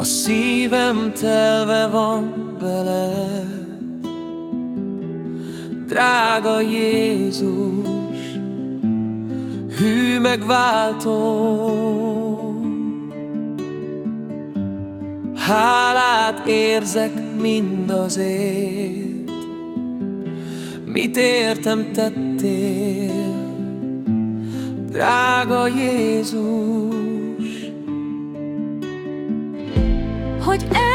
A szívem telve van vele. Drága Jézus Hű megváltó. Hálát érzek mindazért Mit értem tettél. Drága Jézus Хоть это